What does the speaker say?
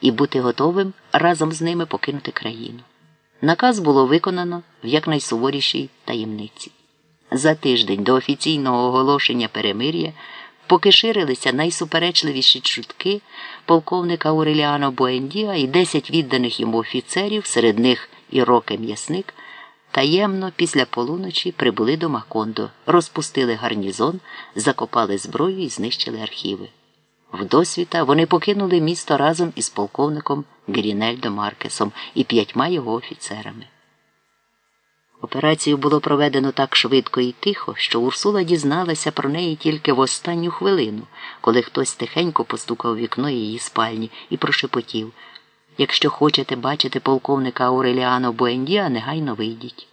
і бути готовим разом з ними покинути країну. Наказ було виконано в якнайсуворішій таємниці. За тиждень до офіційного оголошення перемир'я, поки ширилися найсуперечливіші чутки полковника Ауреліано Буендіа і 10 відданих йому офіцерів, серед них і Роке М'ясник, таємно після полуночі прибули до Макондо, розпустили гарнізон, закопали зброю і знищили архіви. Вдосвіта вони покинули місто разом із полковником Грінельдо Маркесом і п'ятьма його офіцерами. Операцію було проведено так швидко і тихо, що Урсула дізналася про неї тільки в останню хвилину, коли хтось тихенько постукав вікно її спальні і прошепотів Якщо хочете бачити полковника Ауреліано Буендіа, негайно вийдіть.